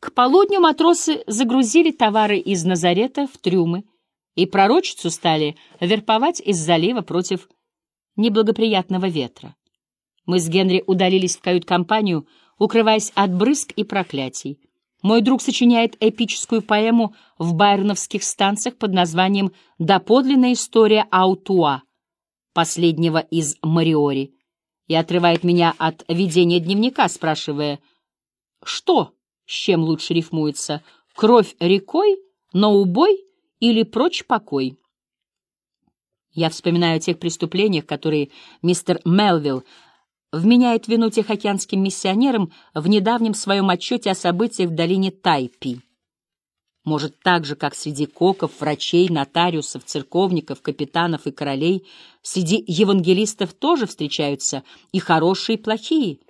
К полудню матросы загрузили товары из Назарета в трюмы, и пророчицу стали верповать из залива против неблагоприятного ветра. Мы с Генри удалились в кают-компанию, укрываясь от брызг и проклятий. Мой друг сочиняет эпическую поэму в байроновских станциях под названием «Доподлинная история Аутуа», последнего из Мариори, и отрывает меня от ведения дневника, спрашивая, что с чем лучше рифмуется, кровь рекой, но убой или прочь покой. Я вспоминаю о тех преступлениях, которые мистер Мелвилл вменяет вину тихоокеанским миссионерам в недавнем своем отчете о событиях в долине Тайпи. Может, так же, как среди коков, врачей, нотариусов, церковников, капитанов и королей, среди евангелистов тоже встречаются и хорошие, и плохие.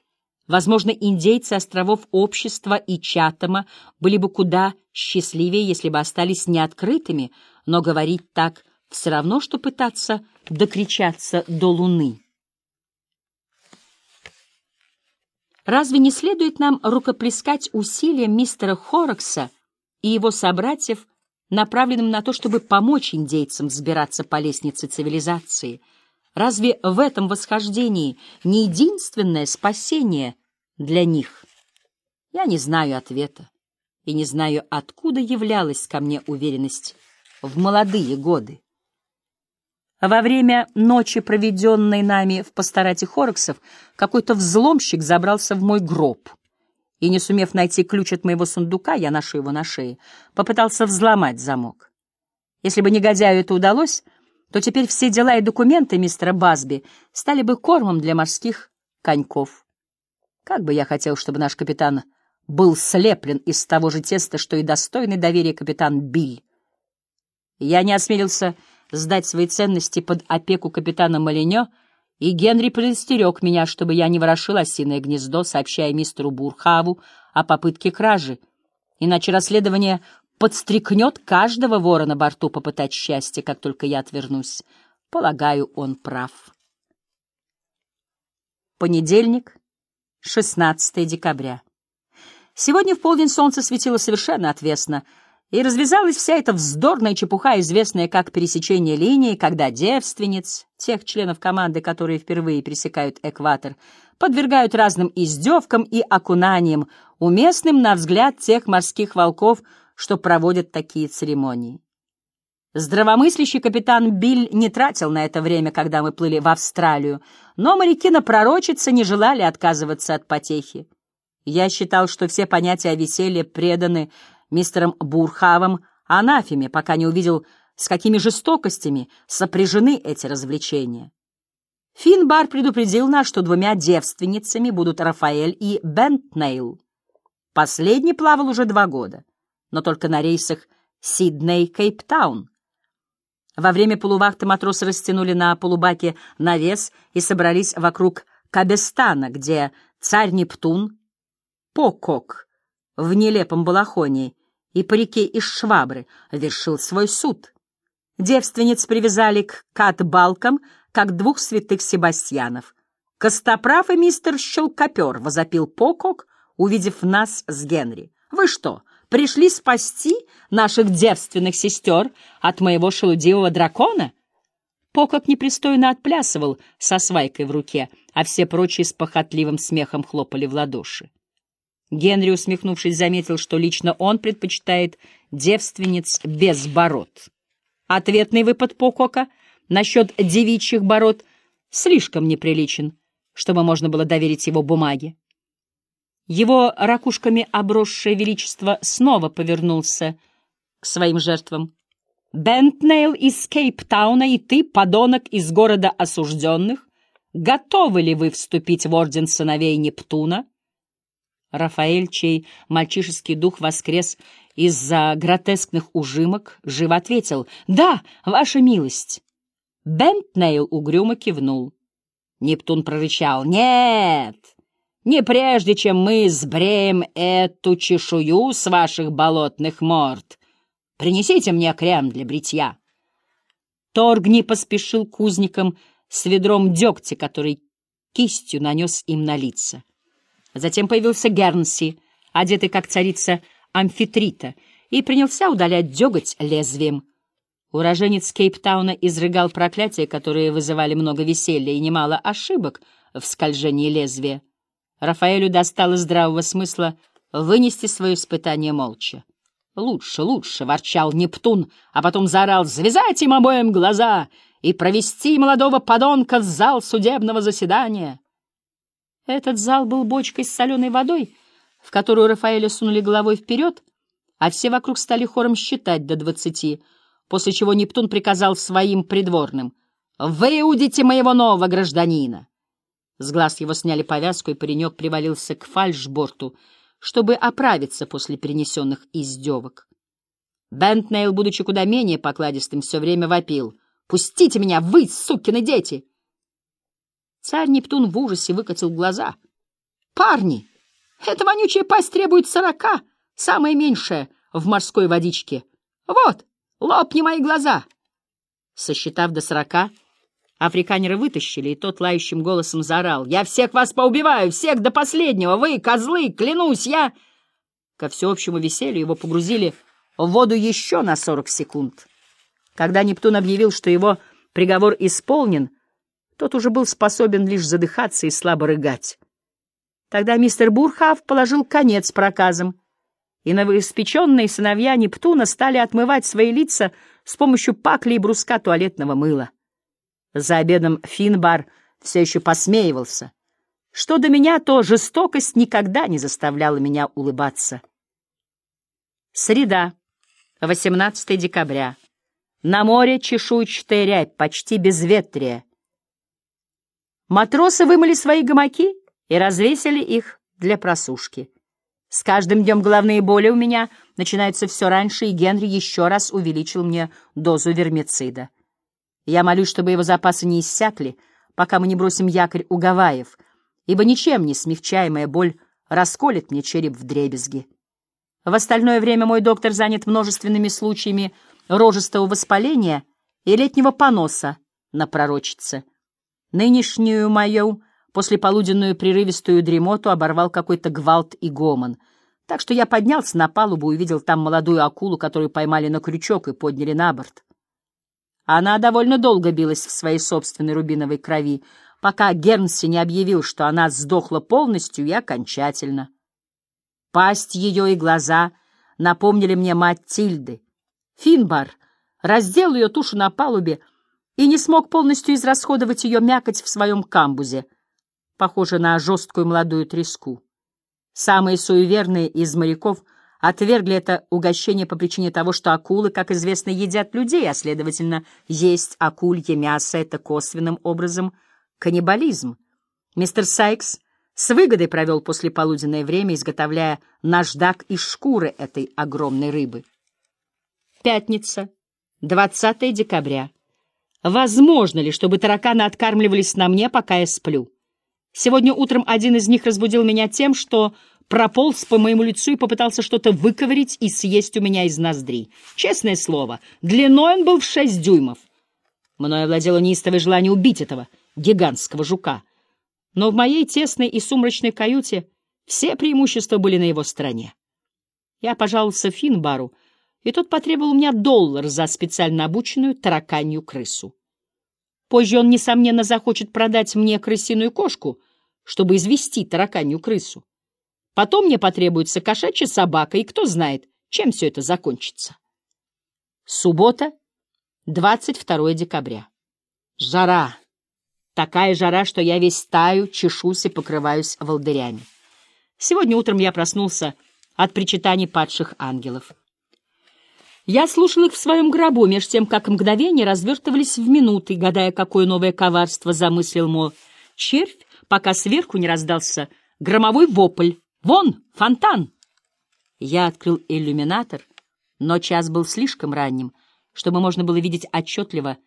Возможно, индейцы островов Общества и Чатама были бы куда счастливее, если бы остались неоткрытыми, но говорить так все равно, что пытаться докричаться до луны. Разве не следует нам рукоплескать усилиям мистера Хоррокса и его собратьев, направленным на то, чтобы помочь индейцам взбираться по лестнице цивилизации? Разве в этом восхождении не единственное спасение для них? Я не знаю ответа и не знаю, откуда являлась ко мне уверенность в молодые годы. Во время ночи, проведенной нами в пасторате Хороксов, какой-то взломщик забрался в мой гроб. И, не сумев найти ключ от моего сундука, я ношу его на шее, попытался взломать замок. Если бы негодяю это удалось, то теперь все дела и документы мистера Базби стали бы кормом для морских коньков. Как бы я хотел, чтобы наш капитан был слеплен из того же теста, что и достойный доверия капитан Биль. Я не осмелился сдать свои ценности под опеку капитана Малинё, и Генри предостерег меня, чтобы я не ворошил осиное гнездо, сообщая мистеру Бурхаву о попытке кражи, иначе расследование подстрекнет каждого вора на борту попытать счастье, как только я отвернусь. Полагаю, он прав. Понедельник, 16 декабря. Сегодня в полдень солнце светило совершенно отвесно — и развязалась вся эта вздорная чепуха, известная как пересечение линии, когда девственниц, тех членов команды, которые впервые пересекают экватор, подвергают разным издевкам и окунаниям, уместным на взгляд тех морских волков, что проводят такие церемонии. Здравомыслящий капитан Биль не тратил на это время, когда мы плыли в Австралию, но моряки на пророчице не желали отказываться от потехи. Я считал, что все понятия о веселье преданы мистером Бурхавом анафеме, пока не увидел, с какими жестокостями сопряжены эти развлечения. Финбар предупредил нас, что двумя девственницами будут Рафаэль и Бентнейл. Последний плавал уже два года, но только на рейсах Сидней-Кейптаун. Во время полувахты матросы растянули на полубаке навес и собрались вокруг Кабестана, где царь Нептун, Покок, в нелепом балахоне и парике из швабры, вершил свой суд. Девственниц привязали к кат-балкам, как двух святых Себастьянов. «Костоправ и мистер Щелкопер», — возопил Покок, увидев нас с Генри. «Вы что, пришли спасти наших девственных сестер от моего шелудивого дракона?» Покок непристойно отплясывал со свайкой в руке, а все прочие с похотливым смехом хлопали в ладоши. Генри, усмехнувшись, заметил, что лично он предпочитает девственниц без бород. Ответный выпад Покока насчет девичьих бород слишком неприличен, чтобы можно было доверить его бумаге. Его ракушками обросшее величество снова повернулся к своим жертвам. «Бентнейл из Кейптауна и ты, подонок из города осужденных, готовы ли вы вступить в орден сыновей Нептуна?» Рафаэль, чей мальчишеский дух воскрес из-за гротескных ужимок, живо ответил «Да, ваша милость». Бентнейл угрюмо кивнул. Нептун прорычал «Нет, не прежде, чем мы сбреем эту чешую с ваших болотных морд. Принесите мне крем для бритья». Торгни поспешил к узникам с ведром дегтя, который кистью нанес им на лица. Затем появился Гернси, одетый как царица амфитрита и принялся удалять деготь лезвием. Уроженец Кейптауна изрыгал проклятия, которые вызывали много веселья и немало ошибок в скольжении лезвия. Рафаэлю достало здравого смысла вынести свое испытание молча. «Лучше, лучше!» — ворчал Нептун, а потом заорал «Завязать им обоим глаза и провести молодого подонка в зал судебного заседания!» Этот зал был бочкой с соленой водой, в которую Рафаэля сунули головой вперед, а все вокруг стали хором считать до двадцати, после чего Нептун приказал своим придворным «Выудите моего нового гражданина!» С глаз его сняли повязку, и паренек привалился к фальшборту, чтобы оправиться после перенесенных издевок. Бентнейл, будучи куда менее покладистым, все время вопил. «Пустите меня, вы, сукины дети!» Царь Нептун в ужасе выкатил глаза. «Парни, эта вонючая пасть требует сорока, самое меньшее, в морской водичке. Вот, лопни мои глаза!» Сосчитав до сорока, африканера вытащили, и тот лающим голосом заорал. «Я всех вас поубиваю, всех до последнего! Вы, козлы, клянусь, я...» Ко всеобщему веселью его погрузили в воду еще на сорок секунд. Когда Нептун объявил, что его приговор исполнен, тот уже был способен лишь задыхаться и слабо рыгать. Тогда мистер Бурхав положил конец проказам, и новоиспеченные сыновья Нептуна стали отмывать свои лица с помощью пакли и бруска туалетного мыла. За обедом Финбар все еще посмеивался. Что до меня, то жестокость никогда не заставляла меня улыбаться. Среда, 18 декабря. На море чешуйчатая рябь, почти безветрие. Матросы вымыли свои гамаки и развесили их для просушки. С каждым днем головные боли у меня начинаются все раньше, и Генри еще раз увеличил мне дозу вермицида. Я молюсь, чтобы его запасы не иссякли, пока мы не бросим якорь у Гавайев, ибо ничем не смягчаемая боль расколет мне череп в дребезги. В остальное время мой доктор занят множественными случаями рожистого воспаления и летнего поноса на пророчице. Нынешнюю мою послеполуденную прерывистую дремоту оборвал какой-то гвалт и гомон. Так что я поднялся на палубу и увидел там молодую акулу, которую поймали на крючок и подняли на борт. Она довольно долго билась в своей собственной рубиновой крови, пока Гернси не объявил, что она сдохла полностью и окончательно. Пасть ее и глаза напомнили мне мать Тильды. Финбар раздел ее тушу на палубе, и не смог полностью израсходовать ее мякоть в своем камбузе, похоже на жесткую молодую треску. Самые суеверные из моряков отвергли это угощение по причине того, что акулы, как известно, едят людей, а, следовательно, есть акулье мясо — это косвенным образом каннибализм. Мистер Сайкс с выгодой провел послеполуденное время, изготовляя наждак из шкуры этой огромной рыбы. Пятница, 20 декабря. Возможно ли, чтобы тараканы откармливались на мне, пока я сплю? Сегодня утром один из них разбудил меня тем, что прополз по моему лицу и попытался что-то выковырить и съесть у меня из ноздрей. Честное слово, длиной он был в шесть дюймов. Мною овладело неистовое желание убить этого гигантского жука. Но в моей тесной и сумрачной каюте все преимущества были на его стороне. Я пожаловался Финбару, и тот потребовал у меня доллар за специально обученную тараканью крысу. Позже он, несомненно, захочет продать мне крысиную кошку, чтобы извести тараканью крысу. Потом мне потребуется кошачья собака, и кто знает, чем все это закончится. Суббота, 22 декабря. Жара. Такая жара, что я весь таю, чешусь и покрываюсь волдырями. Сегодня утром я проснулся от причитаний падших ангелов. Я слушал их в своем гробу, меж тем, как мгновения развертывались в минуты, гадая, какое новое коварство замыслил мой червь, пока сверху не раздался громовой вопль. «Вон, фонтан!» Я открыл иллюминатор, но час был слишком ранним, чтобы можно было видеть отчетливо,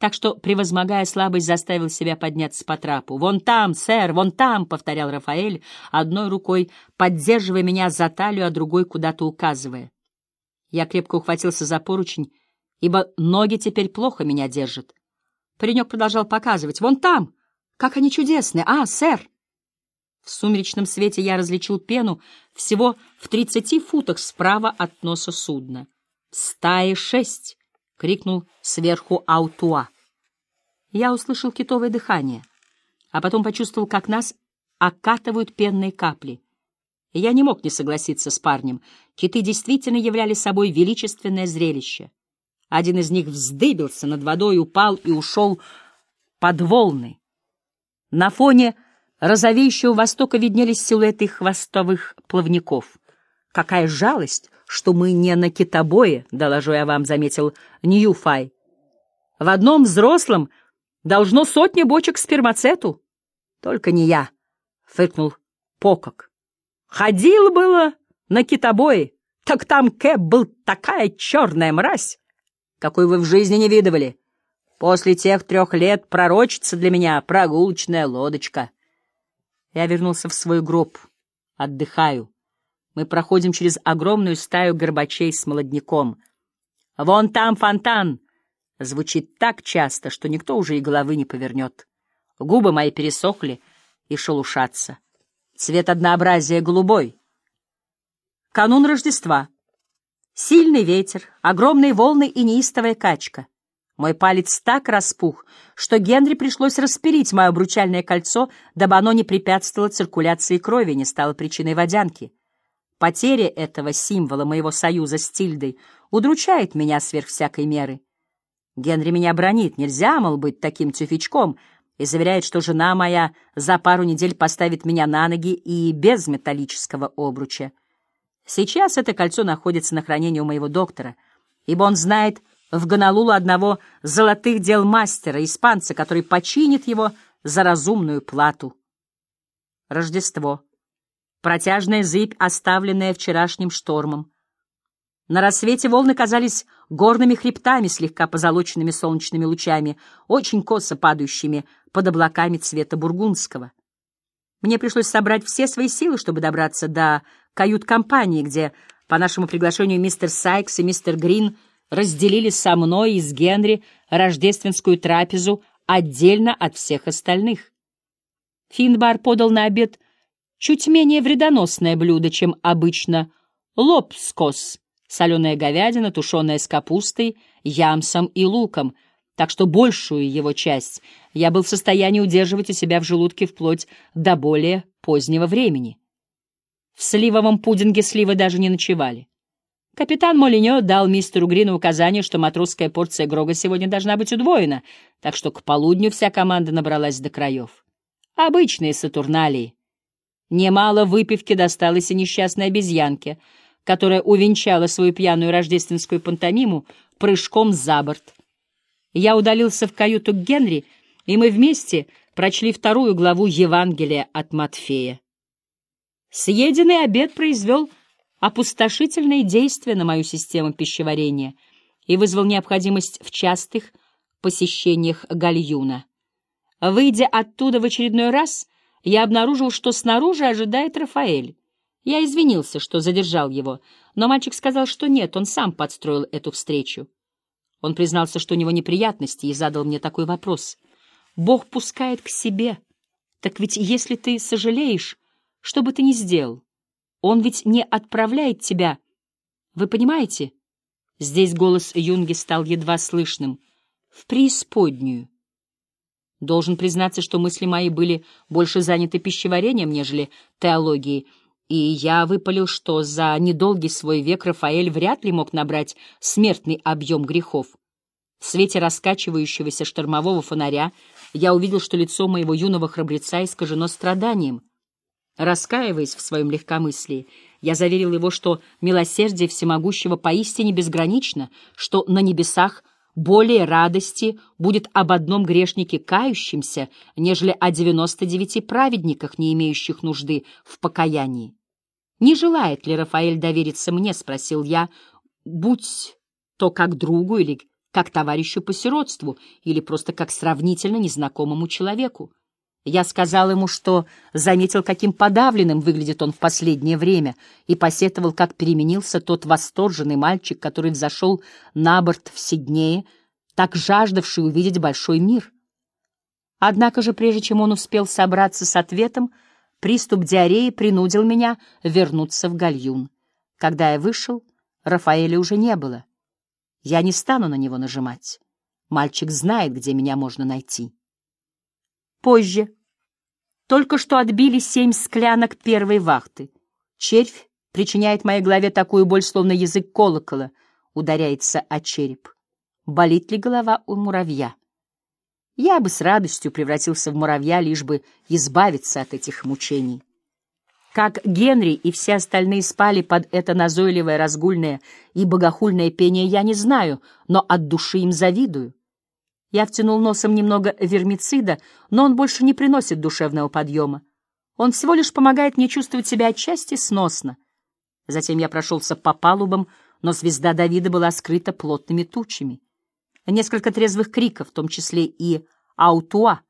так что, превозмогая слабость, заставил себя подняться по трапу. «Вон там, сэр, вон там!» — повторял Рафаэль, одной рукой поддерживая меня за талию, а другой куда-то указывая. Я крепко ухватился за поручень, ибо ноги теперь плохо меня держат. Паренек продолжал показывать. «Вон там! Как они чудесны! А, сэр!» В сумеречном свете я различил пену всего в тридцати футах справа от носа судна. «Стаи шесть!» — крикнул сверху Аутуа. Я услышал китовое дыхание, а потом почувствовал, как нас окатывают пенные капли. Я не мог не согласиться с парнем. Киты действительно являли собой величественное зрелище. Один из них вздыбился над водой, упал и ушел под волны. На фоне розовеющего востока виднелись силуэты хвостовых плавников. Какая жалость, что мы не на китобое, доложу я вам, заметил Ньюфай. В одном взрослом должно сотни бочек спермацету. Только не я, фыркнул Покок. Ходил было на китобое, так там Кэп был такая черная мразь, какой вы в жизни не видывали. После тех трех лет пророчится для меня прогулочная лодочка. Я вернулся в свой гроб. Отдыхаю. Мы проходим через огромную стаю горбачей с молодняком. «Вон там фонтан!» Звучит так часто, что никто уже и головы не повернет. Губы мои пересохли и шелушатся. Цвет однообразия голубой. Канун Рождества. Сильный ветер, огромные волны и неистовая качка. Мой палец так распух, что Генри пришлось распилить мое обручальное кольцо, дабы оно не препятствовало циркуляции крови, не стало причиной водянки. Потеря этого символа моего союза с Тильдой удручает меня сверх всякой меры. Генри меня бронит, нельзя, мол, быть таким тюфячком, и заверяет, что жена моя за пару недель поставит меня на ноги и без металлического обруча. Сейчас это кольцо находится на хранении у моего доктора, ибо он знает в Гонолулу одного золотых дел мастера, испанца, который починит его за разумную плату. Рождество. Протяжная зыбь, оставленная вчерашним штормом. На рассвете волны казались горными хребтами, слегка позолоченными солнечными лучами, очень косо падающими под облаками цвета бургундского. Мне пришлось собрать все свои силы, чтобы добраться до кают-компании, где, по нашему приглашению, мистер Сайкс и мистер Грин разделили со мной и с Генри рождественскую трапезу отдельно от всех остальных. Финбар подал на обед чуть менее вредоносное блюдо, чем обычно — лобскос, соленая говядина, тушеная с капустой, ямсом и луком — так что большую его часть я был в состоянии удерживать у себя в желудке вплоть до более позднего времени. В сливовом пудинге сливы даже не ночевали. Капитан Молиньо дал мистеру Грину указание, что матросская порция Грога сегодня должна быть удвоена, так что к полудню вся команда набралась до краев. Обычные сатурналии. Немало выпивки досталось и несчастной обезьянке, которая увенчала свою пьяную рождественскую пантомиму прыжком за борт — я удалился в каюту к Генри, и мы вместе прочли вторую главу Евангелия от Матфея. Съеденный обед произвел опустошительные действия на мою систему пищеварения и вызвал необходимость в частых посещениях гальюна. Выйдя оттуда в очередной раз, я обнаружил, что снаружи ожидает Рафаэль. Я извинился, что задержал его, но мальчик сказал, что нет, он сам подстроил эту встречу. Он признался, что у него неприятности, и задал мне такой вопрос. «Бог пускает к себе. Так ведь если ты сожалеешь, что бы ты ни сделал, Он ведь не отправляет тебя. Вы понимаете?» Здесь голос Юнги стал едва слышным. «В преисподнюю». Должен признаться, что мысли мои были больше заняты пищеварением, нежели теологией, и я выпалил, что за недолгий свой век Рафаэль вряд ли мог набрать смертный объем грехов. В свете раскачивающегося штормового фонаря я увидел, что лицо моего юного храбреца искажено страданием. Раскаиваясь в своем легкомыслии, я заверил его, что милосердие всемогущего поистине безгранично, что на небесах более радости будет об одном грешнике кающемся, нежели о девяносто девяти праведниках, не имеющих нужды в покаянии. «Не желает ли Рафаэль довериться мне?» — спросил я, будь то как другу или как товарищу по сиротству или просто как сравнительно незнакомому человеку. Я сказал ему, что заметил, каким подавленным выглядит он в последнее время, и посетовал, как переменился тот восторженный мальчик, который взошел на борт в Сиднее, так жаждавший увидеть большой мир. Однако же, прежде чем он успел собраться с ответом, приступ диареи принудил меня вернуться в гальюн. Когда я вышел, Рафаэля уже не было. Я не стану на него нажимать. Мальчик знает, где меня можно найти. Позже. Только что отбили семь склянок первой вахты. Червь причиняет моей голове такую боль, словно язык колокола ударяется о череп. Болит ли голова у муравья? Я бы с радостью превратился в муравья, лишь бы избавиться от этих мучений. Как Генри и все остальные спали под это назойливое, разгульное и богохульное пение, я не знаю, но от души им завидую. Я втянул носом немного вермицида, но он больше не приносит душевного подъема. Он всего лишь помогает мне чувствовать себя отчасти сносно. Затем я прошелся по палубам, но звезда Давида была скрыта плотными тучами. Несколько трезвых криков, в том числе и «Аутуа»,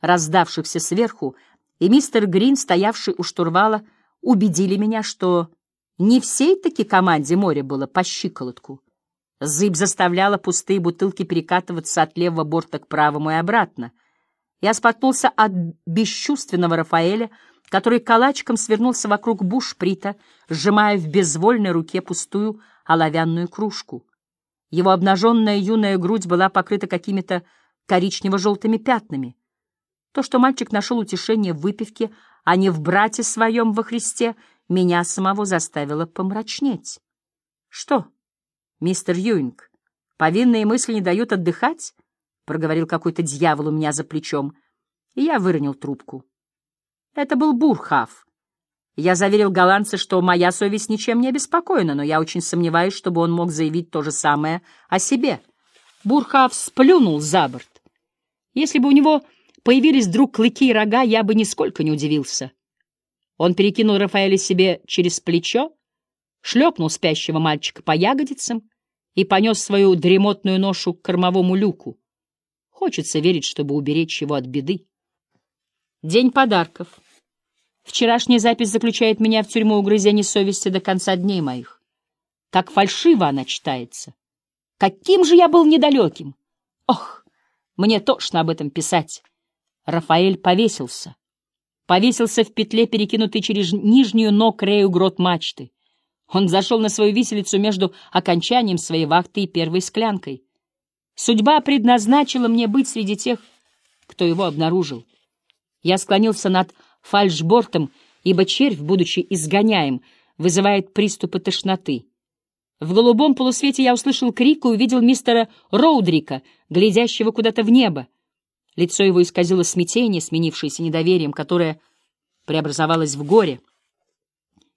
раздавшихся сверху, и мистер Грин, стоявший у штурвала, убедили меня, что не всей-таки команде море было по щиколотку. Зыб заставляла пустые бутылки перекатываться от левого борта к правому и обратно. Я споткнулся от бесчувственного Рафаэля, который калачиком свернулся вокруг бушприта, сжимая в безвольной руке пустую оловянную кружку. Его обнаженная юная грудь была покрыта какими-то коричнево-желтыми пятнами. То, что мальчик нашел утешение в выпивке, а не в брате своем во Христе, меня самого заставило помрачнеть. — Что, мистер Юинг, повинные мысли не дают отдыхать? — проговорил какой-то дьявол у меня за плечом, и я выронил трубку. Это был Бурхав. Я заверил голландца, что моя совесть ничем не обеспокоена, но я очень сомневаюсь, чтобы он мог заявить то же самое о себе. Бурхав сплюнул за борт. Если бы у него появились вдруг клыки и рога, я бы нисколько не удивился. Он перекинул Рафаэля себе через плечо, шлепнул спящего мальчика по ягодицам и понес свою дремотную ношу к кормовому люку. Хочется верить, чтобы уберечь его от беды. День подарков. Вчерашняя запись заключает меня в тюрьму угрызений совести до конца дней моих. Как фальшиво она читается. Каким же я был недалеким! Ох, мне тошно об этом писать. Рафаэль повесился. Повесился в петле, перекинутой через нижнюю ног Рею грот мачты. Он зашел на свою виселицу между окончанием своей вахты и первой склянкой. Судьба предназначила мне быть среди тех, кто его обнаружил. Я склонился над фальшбортом, ибо червь, будучи изгоняем, вызывает приступы тошноты. В голубом полусвете я услышал крик и увидел мистера Роудрика, глядящего куда-то в небо. Лицо его исказило смятение, сменившееся недоверием, которое преобразовалось в горе.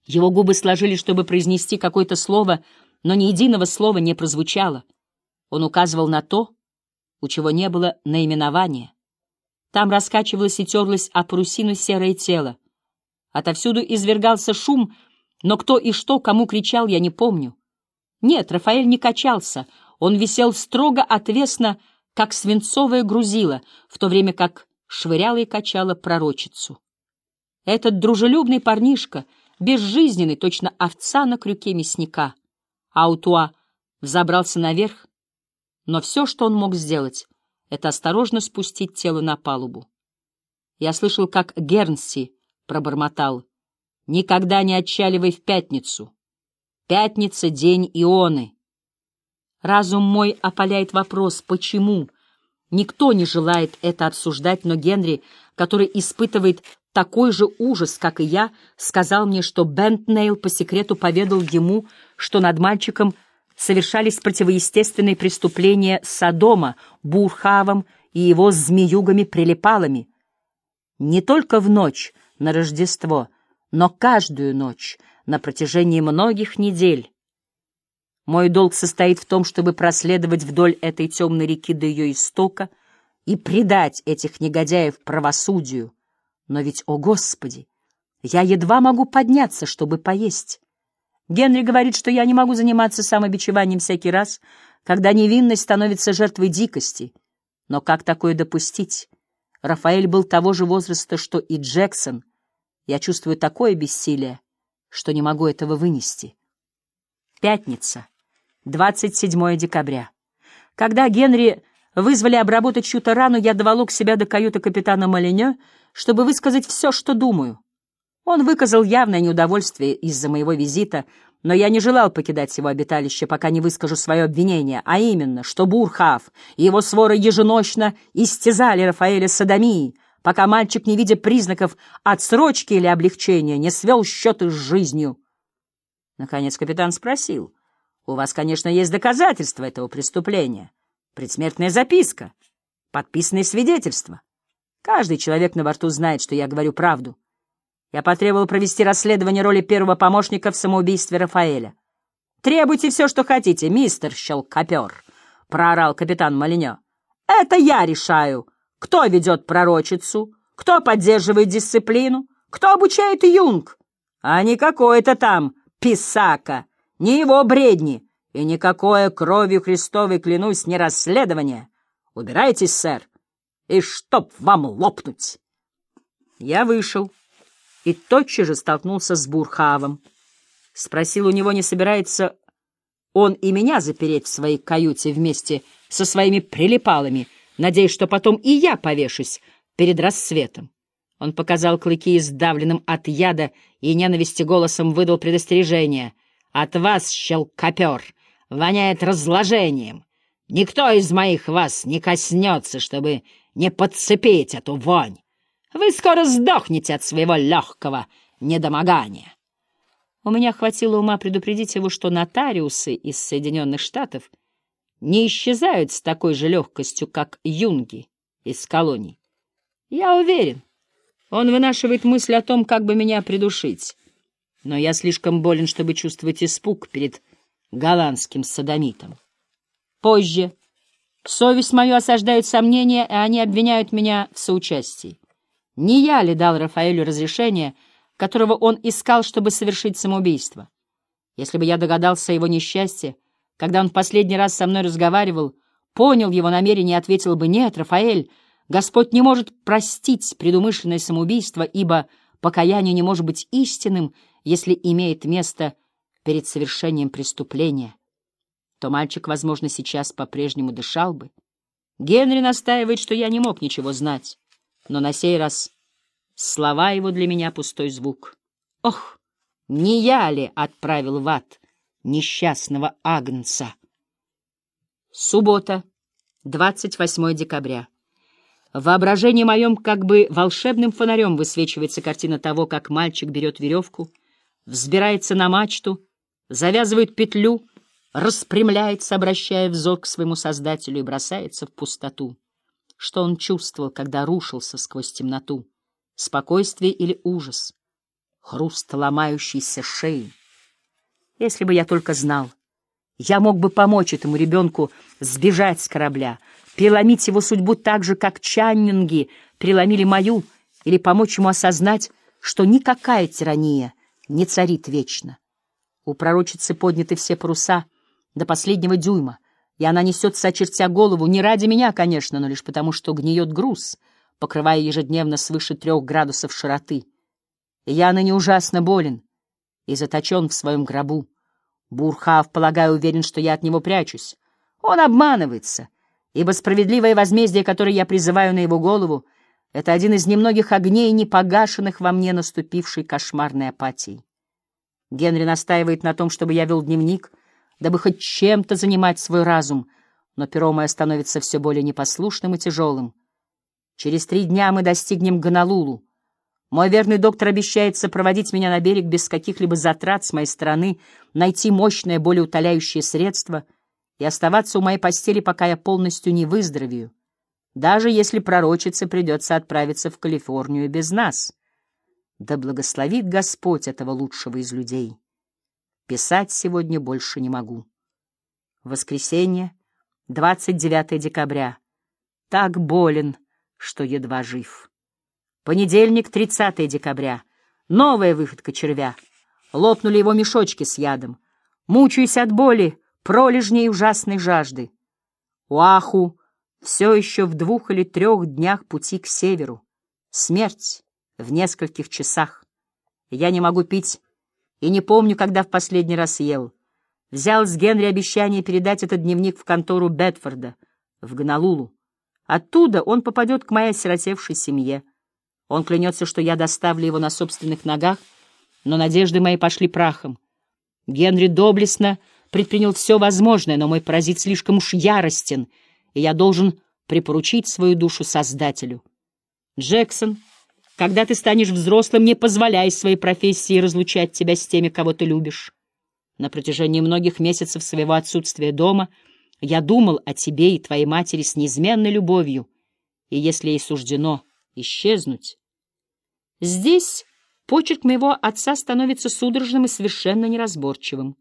Его губы сложились, чтобы произнести какое-то слово, но ни единого слова не прозвучало. Он указывал на то, у чего не было наименования. Там раскачивалось и терлось о парусину серое тело. Отовсюду извергался шум, но кто и что кому кричал, я не помню. Нет, Рафаэль не качался, он висел строго отвесно, как свинцовое грузило, в то время как швыряла и качала пророчицу. Этот дружелюбный парнишка, безжизненный, точно овца на крюке мясника. Аутуа взобрался наверх, но все, что он мог сделать, это осторожно спустить тело на палубу. Я слышал, как Гернси пробормотал «Никогда не отчаливай в пятницу. Пятница — день Ионы». Разум мой опаляет вопрос «почему?». Никто не желает это обсуждать, но Генри, который испытывает такой же ужас, как и я, сказал мне, что Бентнейл по секрету поведал ему, что над мальчиком совершались противоестественные преступления Содома, Бурхавом и его змеюгами-прилипалами. Не только в ночь на Рождество, но каждую ночь на протяжении многих недель. Мой долг состоит в том, чтобы проследовать вдоль этой темной реки до ее истока и предать этих негодяев правосудию. Но ведь, о Господи, я едва могу подняться, чтобы поесть. Генри говорит, что я не могу заниматься самобичеванием всякий раз, когда невинность становится жертвой дикости. Но как такое допустить? Рафаэль был того же возраста, что и Джексон. Я чувствую такое бессилие, что не могу этого вынести. Пятница. 27 декабря. Когда Генри вызвали обработать чью-то рану, я доволок себя до каюты капитана Малинё, чтобы высказать все, что думаю. Он выказал явное неудовольствие из-за моего визита, но я не желал покидать его обиталище, пока не выскажу свое обвинение, а именно, что Бурхав и его своры еженочно истязали Рафаэля садомией, пока мальчик, не видя признаков отсрочки или облегчения, не свел счеты с жизнью. Наконец капитан спросил, «У вас, конечно, есть доказательства этого преступления, предсмертная записка, подписанные свидетельства. Каждый человек на борту знает, что я говорю правду. Я потребовал провести расследование роли первого помощника в самоубийстве Рафаэля. «Требуйте все, что хотите, мистер Щелкопер», — проорал капитан Малинё. «Это я решаю, кто ведет пророчицу, кто поддерживает дисциплину, кто обучает юнг, а не какой-то там писака, не его бредни и никакое кровью Христовой, клянусь, не расследование. Убирайтесь, сэр, и чтоб вам лопнуть!» Я вышел и тотчас же столкнулся с Бурхавом. Спросил у него, не собирается он и меня запереть в своей каюте вместе со своими прилипалами, надеясь, что потом и я повешусь перед рассветом. Он показал клыки издавленным от яда и ненависти голосом выдал предостережение. «От вас, щелкопер, воняет разложением. Никто из моих вас не коснется, чтобы не подцепить эту вонь. Вы скоро сдохнете от своего легкого недомогания. У меня хватило ума предупредить его, что нотариусы из Соединенных Штатов не исчезают с такой же легкостью, как юнги из колоний. Я уверен, он вынашивает мысль о том, как бы меня придушить. Но я слишком болен, чтобы чувствовать испуг перед голландским садомитом. Позже совесть мою осаждают сомнения, и они обвиняют меня в соучастии. Не я ли дал Рафаэлю разрешение, которого он искал, чтобы совершить самоубийство? Если бы я догадался о его несчастье, когда он в последний раз со мной разговаривал, понял его намерение и ответил бы «Нет, Рафаэль, Господь не может простить предумышленное самоубийство, ибо покаяние не может быть истинным, если имеет место перед совершением преступления», то мальчик, возможно, сейчас по-прежнему дышал бы. Генри настаивает, что я не мог ничего знать но на сей раз слова его для меня пустой звук. Ох, не я ли отправил в ад несчастного Агнца? Суббота, 28 декабря. В воображении моем как бы волшебным фонарем высвечивается картина того, как мальчик берет веревку, взбирается на мачту, завязывает петлю, распрямляется, обращая взор к своему создателю и бросается в пустоту что он чувствовал, когда рушился сквозь темноту. Спокойствие или ужас, хруст ломающейся шеи. Если бы я только знал, я мог бы помочь этому ребенку сбежать с корабля, переломить его судьбу так же, как Чаннинги преломили мою, или помочь ему осознать, что никакая тирания не царит вечно. У пророчицы подняты все паруса до последнего дюйма — и она несется, очертя голову, не ради меня, конечно, но лишь потому, что гниет груз, покрывая ежедневно свыше трех градусов широты. И я ныне ужасно болен и заточен в своем гробу. Бурхав, полагаю, уверен, что я от него прячусь. Он обманывается, ибо справедливое возмездие, которое я призываю на его голову, — это один из немногих огней, не погашенных во мне наступившей кошмарной апатией. Генри настаивает на том, чтобы я вел дневник — дабы хоть чем-то занимать свой разум, но перо мое становится все более непослушным и тяжелым. Через три дня мы достигнем Гонолулу. Мой верный доктор обещает сопроводить меня на берег без каких-либо затрат с моей стороны, найти мощное, болеутоляющее средство и оставаться у моей постели, пока я полностью не выздоровею, даже если пророчице придется отправиться в Калифорнию без нас. Да благословит Господь этого лучшего из людей. Писать сегодня больше не могу. Воскресенье, 29 декабря. Так болен, что едва жив. Понедельник, 30 декабря. Новая выходка червя. Лопнули его мешочки с ядом. Мучаюсь от боли, пролежней ужасной жажды. Уаху все еще в двух или трех днях пути к северу. Смерть в нескольких часах. Я не могу пить и не помню, когда в последний раз ел. Взял с Генри обещание передать этот дневник в контору Бетфорда, в Гонолулу. Оттуда он попадет к моей осиротевшей семье. Он клянется, что я доставлю его на собственных ногах, но надежды мои пошли прахом. Генри доблестно предпринял все возможное, но мой паразит слишком уж яростен, и я должен припоручить свою душу Создателю. Джексон, когда ты станешь взрослым, не позволяй своей профессии разлучать тебя с теми, кого ты любишь. На протяжении многих месяцев своего отсутствия дома я думал о тебе и твоей матери с неизменной любовью, и если ей суждено исчезнуть, Здесь почерк моего отца становится судорожным и совершенно неразборчивым.